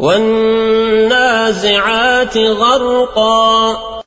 والنازعات غرقا